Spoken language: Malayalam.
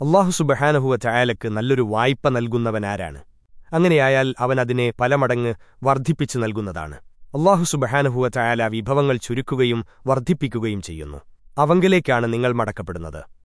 അള്ളാഹു സുബഹാനഹുവ ചായാലക്ക് നല്ലൊരു വായ്പ നൽകുന്നവനാരാണ്. അങ്ങനെയായാൽ അവൻ അതിനെ പല മടങ്ങ് വർദ്ധിപ്പിച്ചു നൽകുന്നതാണ്. അള്ളാഹു സുബഹാനഹുവ ചായാല വിഭവങ്ങൾ ചുരുക്കുകയും വർദ്ധിപ്പിക്കുകയും ചെയ്യുന്നു. അവങ്കിലേക്കാണ് നിങ്ങൾ മടക്കപ്പെടുന്നത്.